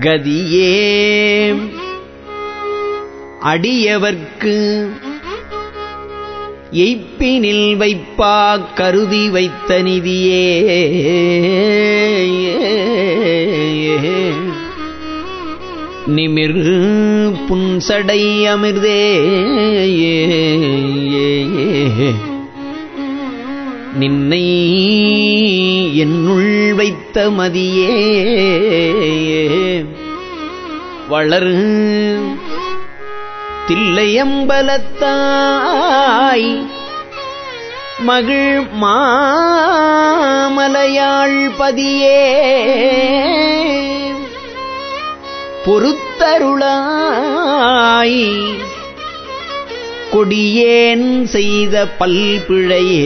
கதியே. அடியவர்க்கு எய்ப்பினில் வைப்பா கருதி வைத்த நிதியே. நிமிர் புன்சடை அமிர்தே. நின்னை என்னுள் வைத்த மதியே. வளர் தில்லையம்பலத்தாய். மகிழ் மாமலையாள் பதியே. பொறுத்தருளாய். கொடியேன் செய்த பல்பிழையே.